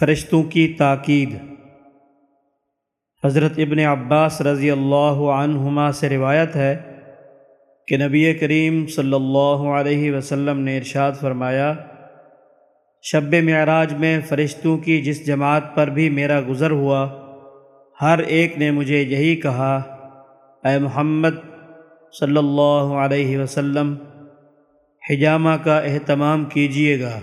فرشتوں کی تاکید۔ حضرت ابن عباس رضی اللہ عنہما سے روایت ہے کہ نبی کریم صلی اللہ علیہ وسلم نے ارشاد فرمایا، شب معراج میں فرشتوں کی جس جماعت پر بھی میرا گزر ہوا، ہر ایک نے مجھے یہی کہا، اے محمد صلی اللہ علیہ وسلم، حجامہ کا اہتمام کیجیے گا۔